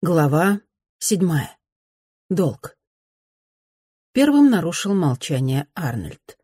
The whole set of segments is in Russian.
Глава седьмая. Долг. Первым нарушил молчание Арнольд.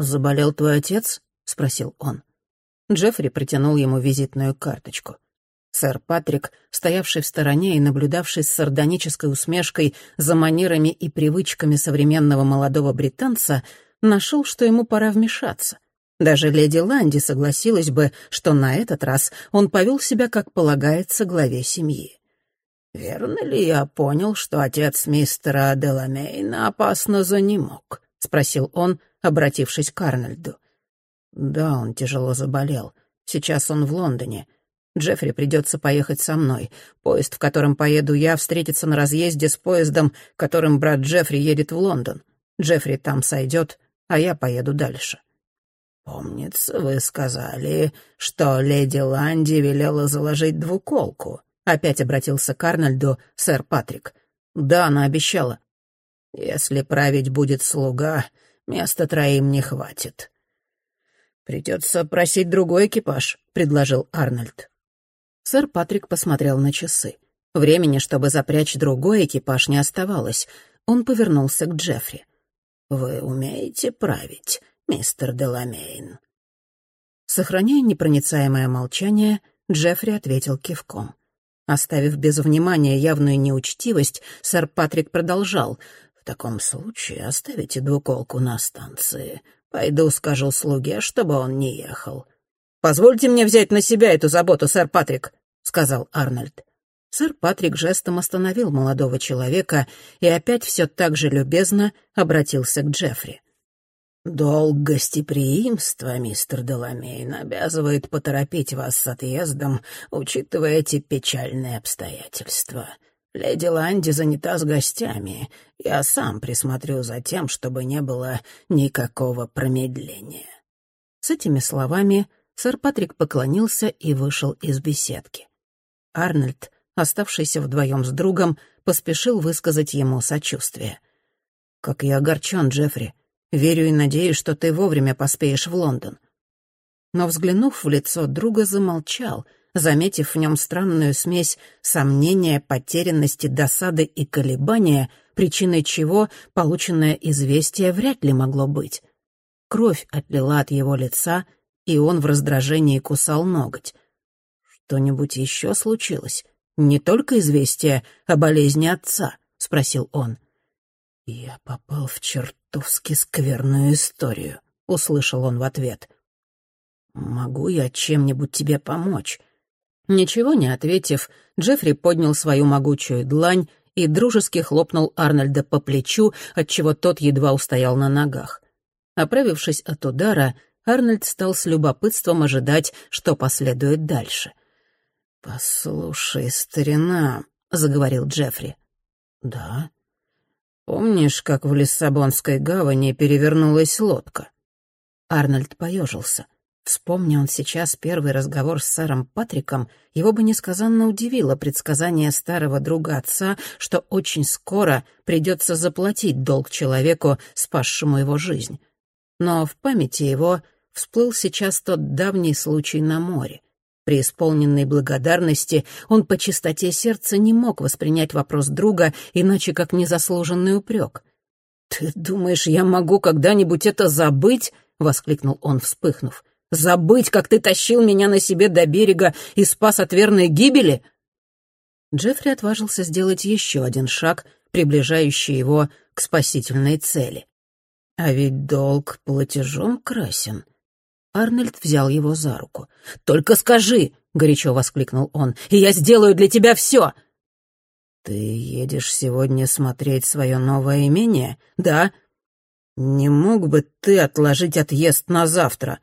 «Заболел твой отец?» — спросил он. Джеффри протянул ему визитную карточку. Сэр Патрик, стоявший в стороне и наблюдавший с сардонической усмешкой за манерами и привычками современного молодого британца, нашел, что ему пора вмешаться. Даже леди Ланди согласилась бы, что на этот раз он повел себя, как полагается, главе семьи. «Верно ли я понял, что отец мистера Деламейна опасно занемог?» — спросил он, обратившись к Арнольду. «Да, он тяжело заболел. Сейчас он в Лондоне. Джеффри придется поехать со мной. Поезд, в котором поеду я, встретится на разъезде с поездом, которым брат Джеффри едет в Лондон. Джеффри там сойдет, а я поеду дальше». «Помнится, вы сказали, что леди Ланди велела заложить двуколку», Опять обратился к Арнольду сэр Патрик. «Да, она обещала». «Если править будет слуга, места троим не хватит». «Придется просить другой экипаж», — предложил Арнольд. Сэр Патрик посмотрел на часы. Времени, чтобы запрячь другой экипаж, не оставалось. Он повернулся к Джеффри. «Вы умеете править, мистер Деламейн?» Сохраняя непроницаемое молчание, Джеффри ответил кивком. Оставив без внимания явную неучтивость, сэр Патрик продолжал. «В таком случае оставите двуколку на станции. Пойду скажу слуге, чтобы он не ехал». «Позвольте мне взять на себя эту заботу, сэр Патрик», — сказал Арнольд. Сэр Патрик жестом остановил молодого человека и опять все так же любезно обратился к Джеффри. «Долг гостеприимства, мистер Деламейн, обязывает поторопить вас с отъездом, учитывая эти печальные обстоятельства. Леди Ланди занята с гостями. Я сам присмотрю за тем, чтобы не было никакого промедления». С этими словами сэр Патрик поклонился и вышел из беседки. Арнольд, оставшийся вдвоем с другом, поспешил высказать ему сочувствие. «Как я огорчен, Джеффри», Верю и надеюсь, что ты вовремя поспеешь в Лондон». Но, взглянув в лицо друга, замолчал, заметив в нем странную смесь сомнения, потерянности, досады и колебания, причиной чего полученное известие вряд ли могло быть. Кровь отлила от его лица, и он в раздражении кусал ноготь. «Что-нибудь еще случилось? Не только известие о болезни отца?» — спросил он. — «Я попал в чертовски скверную историю», — услышал он в ответ. «Могу я чем-нибудь тебе помочь?» Ничего не ответив, Джеффри поднял свою могучую длань и дружески хлопнул Арнольда по плечу, отчего тот едва устоял на ногах. Оправившись от удара, Арнольд стал с любопытством ожидать, что последует дальше. «Послушай, старина», — заговорил Джеффри. «Да?» Помнишь, как в Лиссабонской гавани перевернулась лодка?» Арнольд поежился. Вспомни он сейчас первый разговор с сэром Патриком, его бы несказанно удивило предсказание старого друга отца, что очень скоро придется заплатить долг человеку, спасшему его жизнь. Но в памяти его всплыл сейчас тот давний случай на море. При исполненной благодарности он по чистоте сердца не мог воспринять вопрос друга иначе как незаслуженный упрек. «Ты думаешь, я могу когда-нибудь это забыть?» — воскликнул он, вспыхнув. «Забыть, как ты тащил меня на себе до берега и спас от верной гибели?» Джеффри отважился сделать еще один шаг, приближающий его к спасительной цели. А ведь долг платежом красен. Арнольд взял его за руку. «Только скажи!» — горячо воскликнул он. «И я сделаю для тебя все!» «Ты едешь сегодня смотреть свое новое имение, да? Не мог бы ты отложить отъезд на завтра?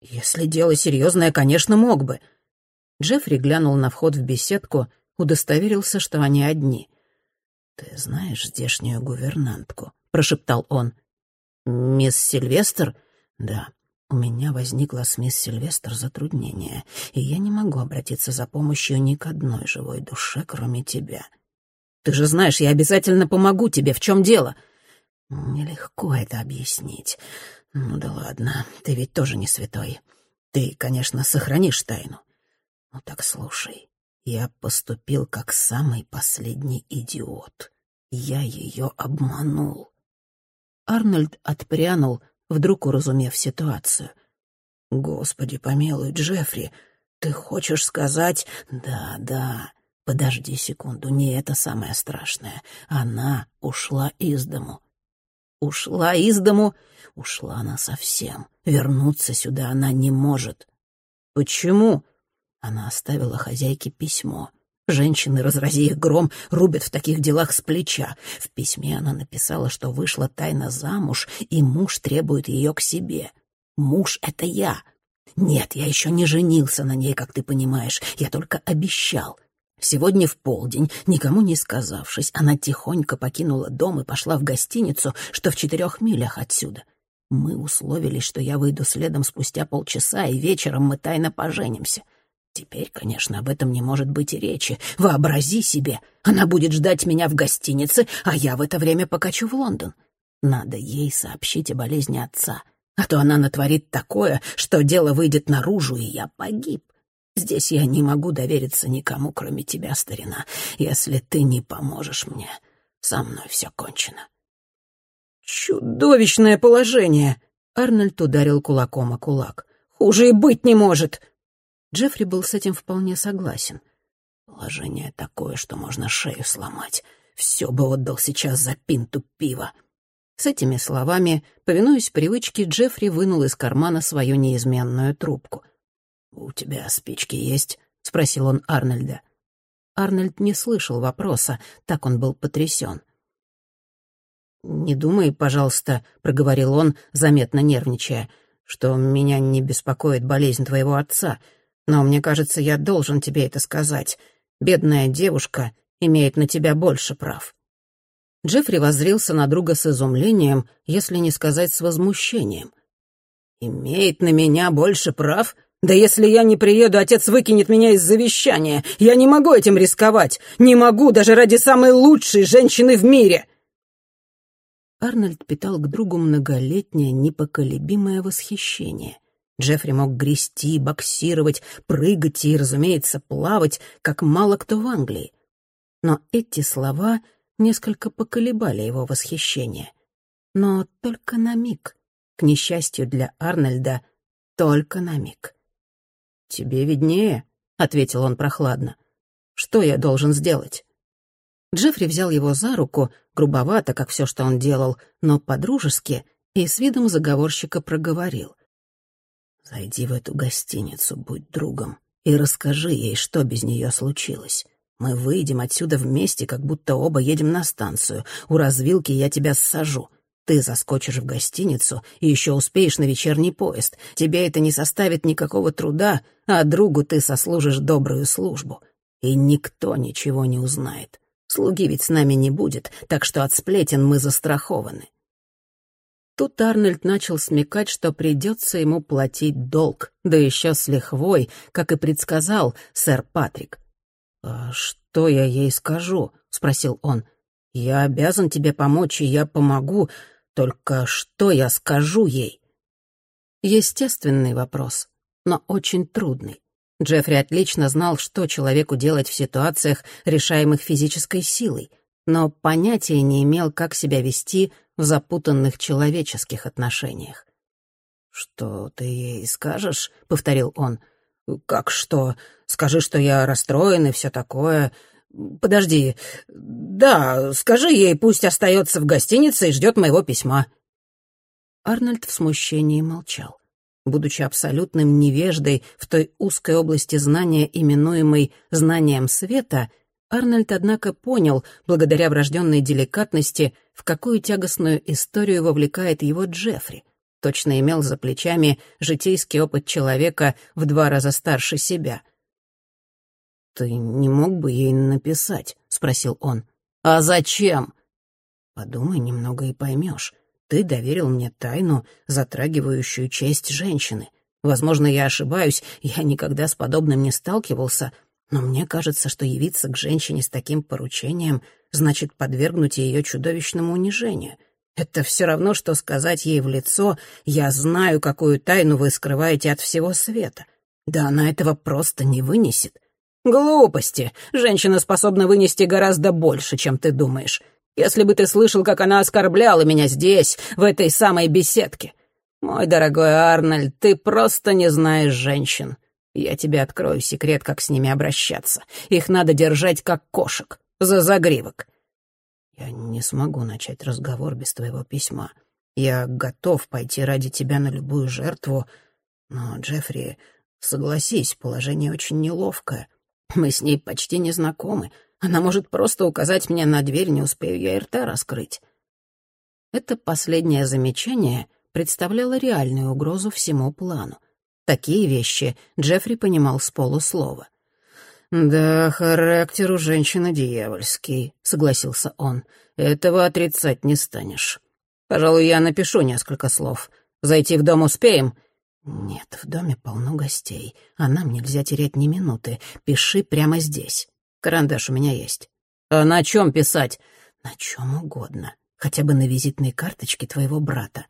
Если дело серьезное, конечно, мог бы». Джеффри глянул на вход в беседку, удостоверился, что они одни. «Ты знаешь здешнюю гувернантку?» — прошептал он. «Мисс Сильвестр?» «Да. У меня возникло с мисс Сильвестр затруднение, и я не могу обратиться за помощью ни к одной живой душе, кроме тебя. Ты же знаешь, я обязательно помогу тебе. В чем дело? Нелегко это объяснить. Ну да ладно, ты ведь тоже не святой. Ты, конечно, сохранишь тайну. Ну так слушай, Я поступил как самый последний идиот. Я ее обманул. Арнольд отпрянул, вдруг уразумев ситуацию. «Господи помилуй, Джеффри, ты хочешь сказать...» «Да, да, подожди секунду, не это самое страшное. Она ушла из дому». «Ушла из дому?» «Ушла она совсем. Вернуться сюда она не может». «Почему?» Она оставила хозяйке письмо. Женщины, разрази их гром, рубят в таких делах с плеча. В письме она написала, что вышла тайно замуж, и муж требует ее к себе. Муж — это я. Нет, я еще не женился на ней, как ты понимаешь. Я только обещал. Сегодня в полдень, никому не сказавшись, она тихонько покинула дом и пошла в гостиницу, что в четырех милях отсюда. Мы условились, что я выйду следом спустя полчаса, и вечером мы тайно поженимся. Теперь, конечно, об этом не может быть и речи. Вообрази себе, она будет ждать меня в гостинице, а я в это время покачу в Лондон. Надо ей сообщить о болезни отца, а то она натворит такое, что дело выйдет наружу, и я погиб. Здесь я не могу довериться никому, кроме тебя, старина. Если ты не поможешь мне, со мной все кончено. Чудовищное положение! Арнольд ударил кулаком о кулак. Хуже и быть не может! Джеффри был с этим вполне согласен. Положение такое, что можно шею сломать. Все бы отдал сейчас за пинту пива. С этими словами, повинуясь привычке, Джеффри вынул из кармана свою неизменную трубку. «У тебя спички есть?» — спросил он Арнольда. Арнольд не слышал вопроса, так он был потрясен. «Не думай, пожалуйста», — проговорил он, заметно нервничая, «что меня не беспокоит болезнь твоего отца. Но мне кажется, я должен тебе это сказать. Бедная девушка имеет на тебя больше прав». Джеффри воззрился на друга с изумлением, если не сказать с возмущением. «Имеет на меня больше прав? Да если я не приеду, отец выкинет меня из завещания. Я не могу этим рисковать. Не могу даже ради самой лучшей женщины в мире!» Арнольд питал к другу многолетнее, непоколебимое восхищение. Джеффри мог грести, боксировать, прыгать и, разумеется, плавать, как мало кто в Англии. Но эти слова несколько поколебали его восхищение. Но только на миг. К несчастью для Арнольда, только на миг. «Тебе виднее», — ответил он прохладно. «Что я должен сделать?» Джеффри взял его за руку, грубовато, как все, что он делал, но по-дружески, и с видом заговорщика проговорил. Зайди в эту гостиницу, будь другом, и расскажи ей, что без нее случилось. Мы выйдем отсюда вместе, как будто оба едем на станцию. У развилки я тебя сажу. Ты заскочишь в гостиницу и еще успеешь на вечерний поезд. Тебе это не составит никакого труда, а другу ты сослужишь добрую службу. И никто ничего не узнает. Слуги ведь с нами не будет, так что от сплетен мы застрахованы. Тут Арнольд начал смекать, что придется ему платить долг, да еще с лихвой, как и предсказал сэр Патрик. «А что я ей скажу?» — спросил он. «Я обязан тебе помочь, и я помогу, только что я скажу ей?» Естественный вопрос, но очень трудный. Джеффри отлично знал, что человеку делать в ситуациях, решаемых физической силой, но понятия не имел, как себя вести запутанных человеческих отношениях. «Что ты ей скажешь?» — повторил он. «Как что? Скажи, что я расстроен и все такое. Подожди. Да, скажи ей, пусть остается в гостинице и ждет моего письма». Арнольд в смущении молчал. Будучи абсолютным невеждой в той узкой области знания, именуемой «знанием света», Арнольд, однако, понял, благодаря врожденной деликатности, в какую тягостную историю вовлекает его Джеффри. Точно имел за плечами житейский опыт человека в два раза старше себя. «Ты не мог бы ей написать?» — спросил он. «А зачем?» «Подумай немного и поймешь. Ты доверил мне тайну, затрагивающую честь женщины. Возможно, я ошибаюсь, я никогда с подобным не сталкивался, но мне кажется, что явиться к женщине с таким поручением значит подвергнуть ее чудовищному унижению. Это все равно, что сказать ей в лицо «Я знаю, какую тайну вы скрываете от всего света». Да она этого просто не вынесет. Глупости. Женщина способна вынести гораздо больше, чем ты думаешь. Если бы ты слышал, как она оскорбляла меня здесь, в этой самой беседке. Мой дорогой Арнольд, ты просто не знаешь женщин. Я тебе открою секрет, как с ними обращаться. Их надо держать как кошек, за загривок. Я не смогу начать разговор без твоего письма. Я готов пойти ради тебя на любую жертву, но, Джеффри, согласись, положение очень неловкое. Мы с ней почти не знакомы. Она может просто указать мне на дверь, не успею я и рта раскрыть. Это последнее замечание представляло реальную угрозу всему плану. Такие вещи Джеффри понимал с полуслова. «Да, характер у женщины дьявольский», — согласился он. «Этого отрицать не станешь. Пожалуй, я напишу несколько слов. Зайти в дом успеем?» «Нет, в доме полно гостей, а нам нельзя терять ни минуты. Пиши прямо здесь. Карандаш у меня есть». «А на чем писать?» «На чем угодно. Хотя бы на визитной карточке твоего брата».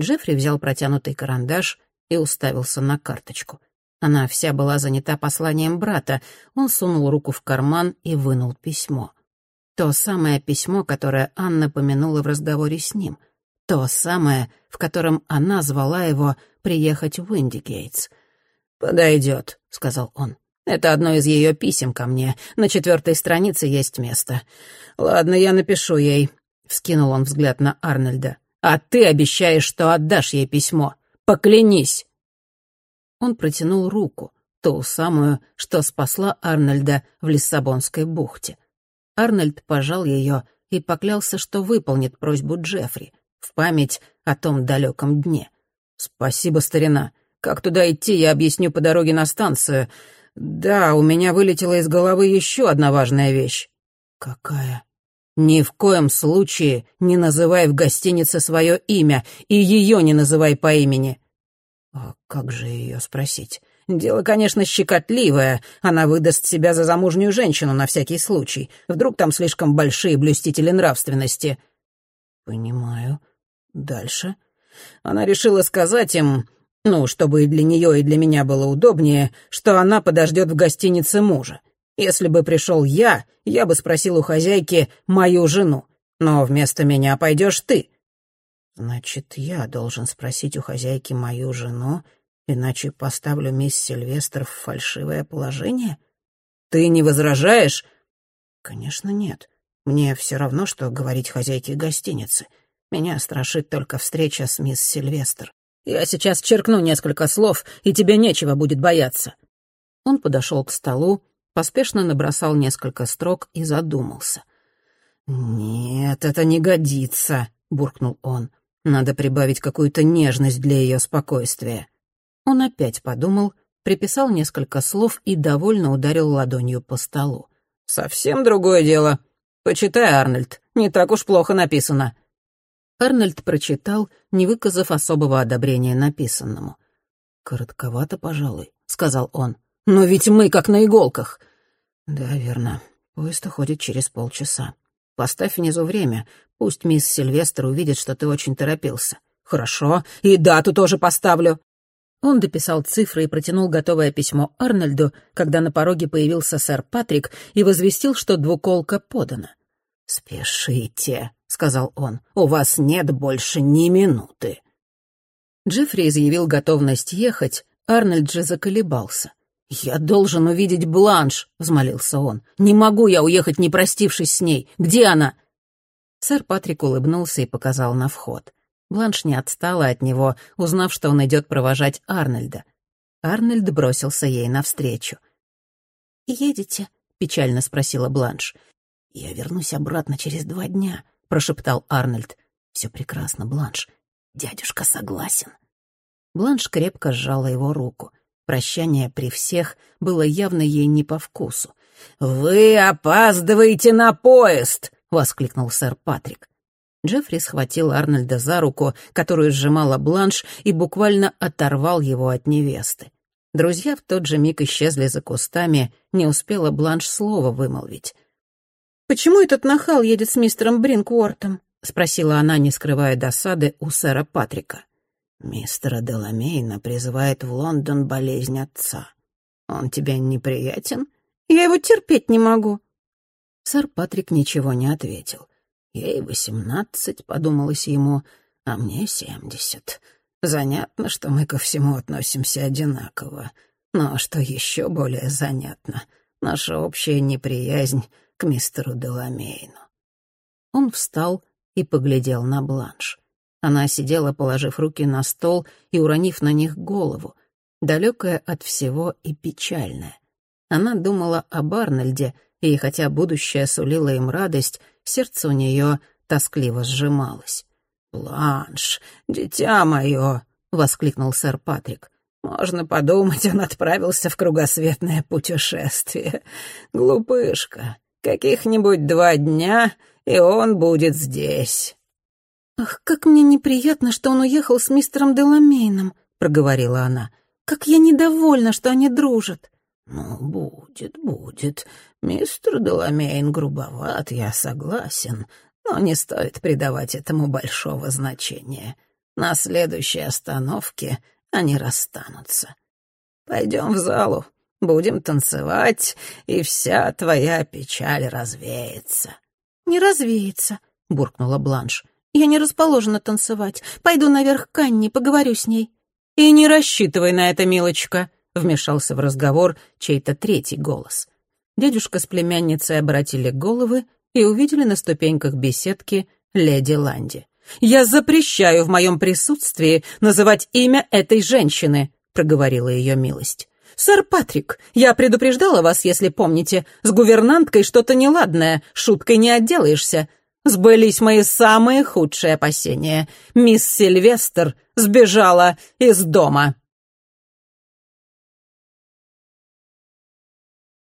Джеффри взял протянутый карандаш и уставился на карточку. Она вся была занята посланием брата. Он сунул руку в карман и вынул письмо. То самое письмо, которое Анна помянула в разговоре с ним — то самое, в котором она звала его приехать в Уиндигейтс. «Подойдет», — сказал он. «Это одно из ее писем ко мне. На четвертой странице есть место. Ладно, я напишу ей», — вскинул он взгляд на Арнольда. «А ты обещаешь, что отдашь ей письмо. Поклянись!» Он протянул руку, ту самую, что спасла Арнольда в Лиссабонской бухте. Арнольд пожал ее и поклялся, что выполнит просьбу Джеффри — в память о том далеком дне. «Спасибо, старина. Как туда идти, я объясню по дороге на станцию. Да, у меня вылетела из головы еще одна важная вещь». «Какая?» «Ни в коем случае не называй в гостинице свое имя, и ее не называй по имени». «А как же ее спросить?» «Дело, конечно, щекотливое. Она выдаст себя за замужнюю женщину на всякий случай. Вдруг там слишком большие блюстители нравственности». «Понимаю. Дальше. Она решила сказать им, ну, чтобы и для нее, и для меня было удобнее, что она подождет в гостинице мужа. Если бы пришел я, я бы спросил у хозяйки мою жену, но вместо меня пойдешь ты. Значит, я должен спросить у хозяйки мою жену, иначе поставлю мисс Сильвестр в фальшивое положение? Ты не возражаешь? Конечно, нет. Мне все равно, что говорить хозяйке гостиницы — меня страшит только встреча с мисс Сильвестр. Я сейчас черкну несколько слов, и тебе нечего будет бояться». Он подошел к столу, поспешно набросал несколько строк и задумался. «Нет, это не годится», — буркнул он. «Надо прибавить какую-то нежность для ее спокойствия». Он опять подумал, приписал несколько слов и довольно ударил ладонью по столу. «Совсем другое дело. Почитай, Арнольд, не так уж плохо написано. Арнольд прочитал, не выказав особого одобрения написанному. «Коротковато, пожалуй», — сказал он. «Но ведь мы как на иголках». «Да, верно. Поезд уходит через полчаса. Поставь внизу время. Пусть мисс Сильвестр увидит, что ты очень торопился». «Хорошо. И дату тоже поставлю». Он дописал цифры и протянул готовое письмо Арнольду, когда на пороге появился сэр Патрик и возвестил, что двуколка подана. «Спешите», — сказал он, — «у вас нет больше ни минуты». Джеффри изъявил готовность ехать, Арнольд же заколебался. «Я должен увидеть Бланш», — взмолился он. «Не могу я уехать, не простившись с ней. Где она?» Сэр Патрик улыбнулся и показал на вход. Бланш не отстала от него, узнав, что он идет провожать Арнольда. Арнольд бросился ей навстречу. «Едете?» — печально спросила Бланш. «Я вернусь обратно через два дня», — прошептал Арнольд. «Все прекрасно, Бланш. Дядюшка согласен». Бланш крепко сжала его руку. Прощание при всех было явно ей не по вкусу. «Вы опаздываете на поезд!» — воскликнул сэр Патрик. Джеффри схватил Арнольда за руку, которую сжимала Бланш, и буквально оторвал его от невесты. Друзья в тот же миг исчезли за кустами, не успела Бланш слова вымолвить. «Почему этот нахал едет с мистером Бринквортом?» — спросила она, не скрывая досады, у сэра Патрика. «Мистера Деламейна призывает в Лондон болезнь отца. Он тебе неприятен?» Я его терпеть не могу». Сэр Патрик ничего не ответил. «Ей восемнадцать», — подумалось ему, — «а мне семьдесят. Занятно, что мы ко всему относимся одинаково. Но что еще более занятно, наша общая неприязнь к мистеру Деламейну». Он встал и поглядел на Бланш. Она сидела, положив руки на стол и уронив на них голову, далекая от всего и печальная. Она думала об Арнольде, и хотя будущее сулило им радость, сердце у нее тоскливо сжималось. «Бланш, дитя мое!» — воскликнул сэр Патрик. «Можно подумать, он отправился в кругосветное путешествие. Глупышка, каких-нибудь два дня, и он будет здесь». «Ах, как мне неприятно, что он уехал с мистером Деламейном», — проговорила она. «Как я недовольна, что они дружат». «Ну, будет, будет. Мистер Деламейн грубоват, я согласен, но не стоит придавать этому большого значения. На следующей остановке они расстанутся. Пойдем в залу, будем танцевать, и вся твоя печаль развеется». «Не развеется», — буркнула Бланш. «Я не расположена танцевать. Пойду наверх к Анне, поговорю с ней». «И не рассчитывай на это, милочка», — вмешался в разговор чей-то третий голос. Дядюшка с племянницей обратили головы и увидели на ступеньках беседки леди Ланди. «Я запрещаю в моем присутствии называть имя этой женщины», — проговорила ее милость. «Сэр Патрик, я предупреждала вас, если помните, с гувернанткой что-то неладное, шуткой не отделаешься. Сбылись мои самые худшие опасения. Мисс Сильвестр сбежала из дома».